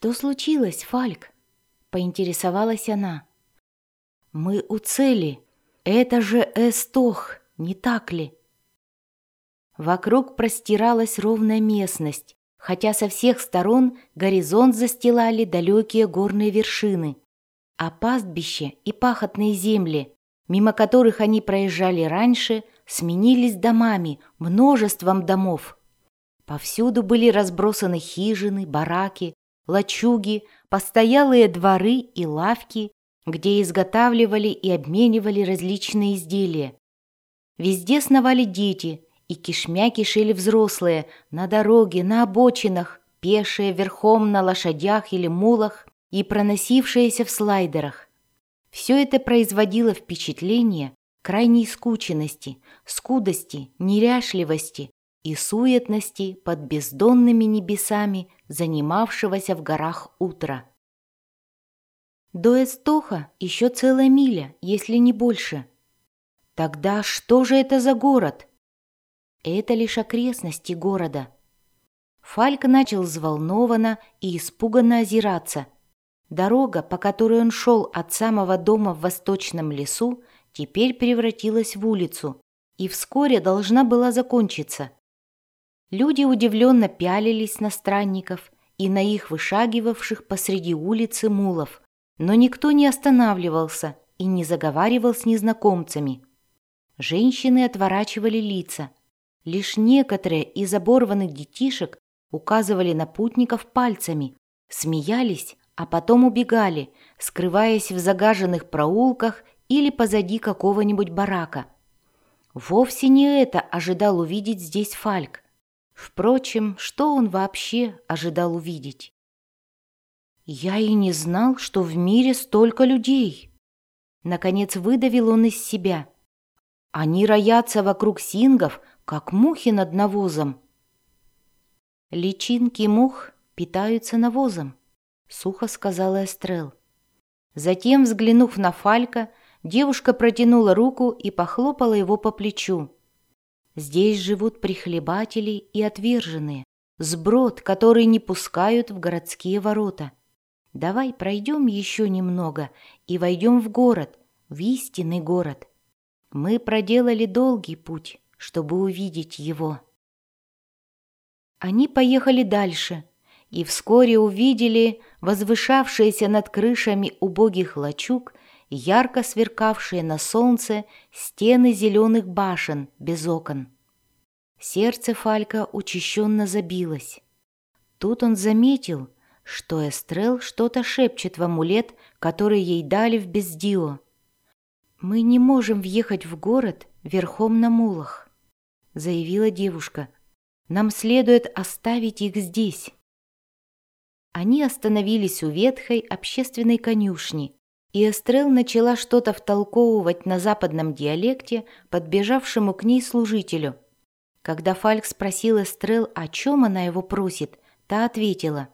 «Что случилось, Фальк?» — поинтересовалась она. «Мы у цели. Это же Эстох, не так ли?» Вокруг простиралась ровная местность, хотя со всех сторон горизонт застилали далекие горные вершины, а пастбище и пахотные земли, мимо которых они проезжали раньше, сменились домами, множеством домов. Повсюду были разбросаны хижины, бараки, лачуги, постоялые дворы и лавки, где изготавливали и обменивали различные изделия. Везде сновали дети, и кишмя кишели взрослые, на дороге, на обочинах, пешие верхом на лошадях или мулах и проносившиеся в слайдерах. Все это производило впечатление крайней скученности, скудости, неряшливости и суетности под бездонными небесами занимавшегося в горах утра. До Эстоха еще целая миля, если не больше. Тогда что же это за город? Это лишь окрестности города. Фальк начал взволнованно и испуганно озираться. Дорога, по которой он шел от самого дома в восточном лесу, теперь превратилась в улицу и вскоре должна была закончиться. Люди удивленно пялились на странников и на их вышагивавших посреди улицы мулов, но никто не останавливался и не заговаривал с незнакомцами. Женщины отворачивали лица. Лишь некоторые из оборванных детишек указывали на путников пальцами, смеялись, а потом убегали, скрываясь в загаженных проулках или позади какого-нибудь барака. Вовсе не это ожидал увидеть здесь Фальк. Впрочем, что он вообще ожидал увидеть? «Я и не знал, что в мире столько людей!» Наконец выдавил он из себя. «Они роятся вокруг сингов, как мухи над навозом». «Личинки мух питаются навозом», — сухо сказала Эстрел. Затем, взглянув на Фалька, девушка протянула руку и похлопала его по плечу. Здесь живут прихлебатели и отверженные, сброд, которые не пускают в городские ворота. Давай пройдем еще немного и войдем в город, в истинный город. Мы проделали долгий путь, чтобы увидеть его. Они поехали дальше и вскоре увидели возвышавшиеся над крышами убогих лачуг ярко сверкавшие на солнце стены зеленых башен без окон. Сердце Фалька учащенно забилось. Тут он заметил, что Эстрел что-то шепчет в амулет, который ей дали в Бездио. «Мы не можем въехать в город верхом на мулах», — заявила девушка. «Нам следует оставить их здесь». Они остановились у ветхой общественной конюшни, и Эстрел начала что-то втолковывать на западном диалекте подбежавшему к ней служителю. Когда Фальк спросил Эстрел, о чем она его просит, та ответила.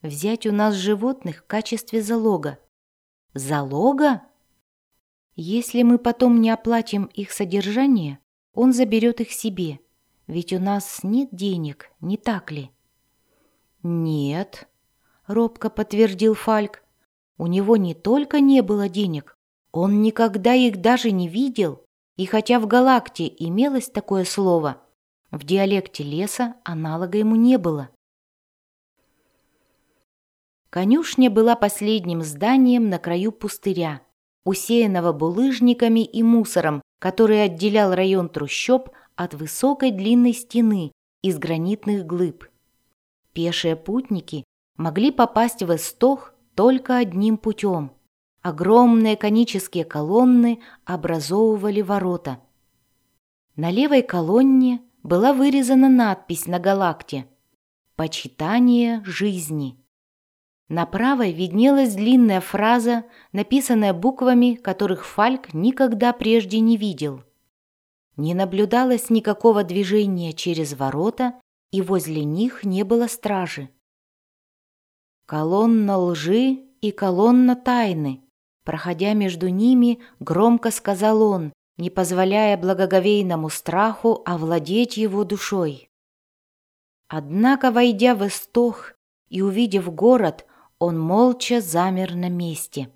«Взять у нас животных в качестве залога». «Залога?» «Если мы потом не оплатим их содержание, он заберет их себе, ведь у нас нет денег, не так ли?» «Нет», — робко подтвердил Фальк. У него не только не было денег, он никогда их даже не видел, и хотя в галакте имелось такое слово, в диалекте леса аналога ему не было. Конюшня была последним зданием на краю пустыря, усеянного булыжниками и мусором, который отделял район трущоб от высокой длинной стены из гранитных глыб. Пешие путники могли попасть в Эстох только одним путем. Огромные конические колонны образовывали ворота. На левой колонне была вырезана надпись на галакте «Почитание жизни». На правой виднелась длинная фраза, написанная буквами, которых Фальк никогда прежде не видел. Не наблюдалось никакого движения через ворота, и возле них не было стражи. Колонна лжи и колонна тайны. Проходя между ними, громко сказал он, не позволяя благоговейному страху овладеть его душой. Однако, войдя в истох, и, увидев город, он молча замер на месте.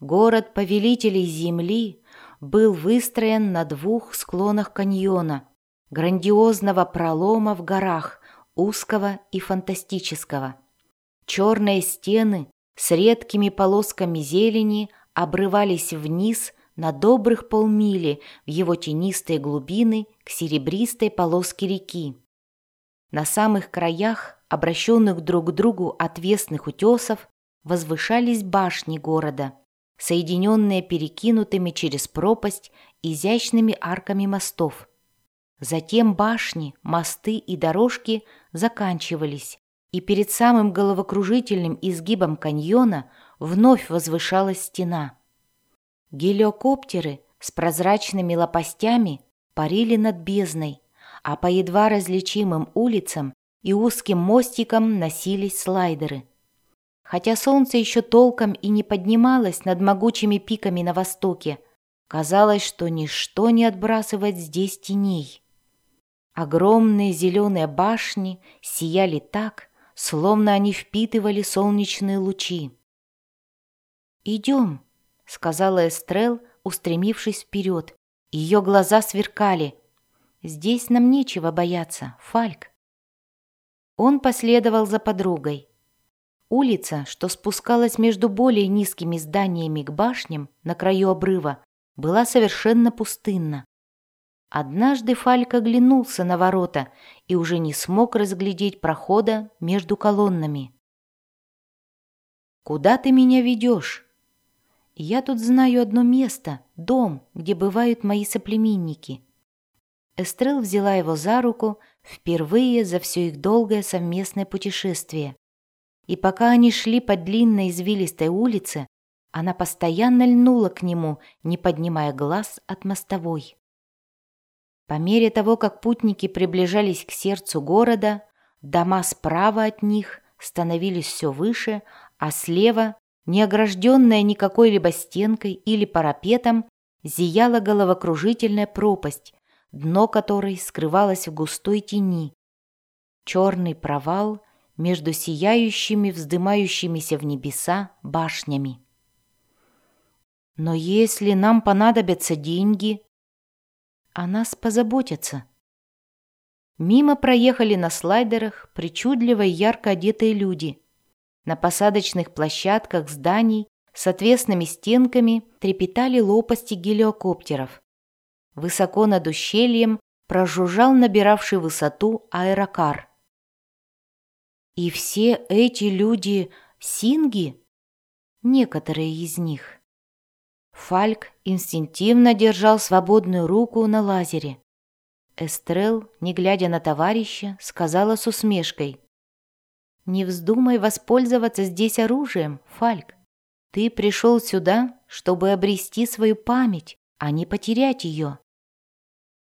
Город повелителей земли был выстроен на двух склонах каньона, грандиозного пролома в горах, узкого и фантастического. Черные стены с редкими полосками зелени обрывались вниз на добрых полмили в его тенистые глубины к серебристой полоске реки. На самых краях, обращенных друг к другу отвесных утесов, возвышались башни города, соединенные перекинутыми через пропасть изящными арками мостов. Затем башни, мосты и дорожки заканчивались, и перед самым головокружительным изгибом каньона вновь возвышалась стена. Гелиокоптеры с прозрачными лопастями парили над бездной, а по едва различимым улицам и узким мостикам носились слайдеры. Хотя солнце еще толком и не поднималось над могучими пиками на востоке, казалось, что ничто не отбрасывает здесь теней. Огромные зеленые башни сияли так, словно они впитывали солнечные лучи. «Идем», — сказала Эстрел, устремившись вперед. Ее глаза сверкали. «Здесь нам нечего бояться, Фальк». Он последовал за подругой. Улица, что спускалась между более низкими зданиями к башням на краю обрыва, была совершенно пустынна. Однажды Фальк оглянулся на ворота и уже не смог разглядеть прохода между колоннами. «Куда ты меня ведешь?» «Я тут знаю одно место, дом, где бывают мои соплеменники». Эстрел взяла его за руку впервые за все их долгое совместное путешествие. И пока они шли по длинной извилистой улице, она постоянно льнула к нему, не поднимая глаз от мостовой. По мере того, как путники приближались к сердцу города, дома справа от них становились все выше, а слева, не огражденная никакой либо стенкой или парапетом, зияла головокружительная пропасть, дно которой скрывалось в густой тени. Черный провал между сияющими, вздымающимися в небеса башнями. «Но если нам понадобятся деньги», о нас позаботятся. Мимо проехали на слайдерах причудливо и ярко одетые люди. На посадочных площадках зданий с отвесными стенками трепетали лопасти гелиокоптеров. Высоко над ущельем прожужжал набиравший высоту аэрокар. И все эти люди синги? Некоторые из них. Фальк инстинктивно держал свободную руку на лазере. Эстрел, не глядя на товарища, сказала с усмешкой. «Не вздумай воспользоваться здесь оружием, Фальк. Ты пришел сюда, чтобы обрести свою память, а не потерять ее».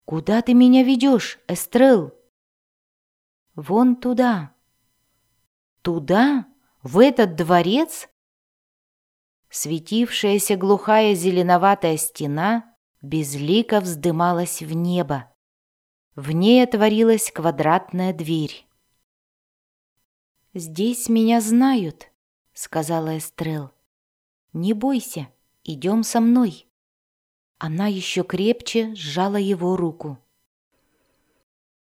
«Куда ты меня ведешь, Эстрел?» «Вон туда». «Туда? В этот дворец?» Светившаяся глухая зеленоватая стена безлико вздымалась в небо. В ней отворилась квадратная дверь. «Здесь меня знают», — сказала Эстрел. «Не бойся, идем со мной». Она еще крепче сжала его руку.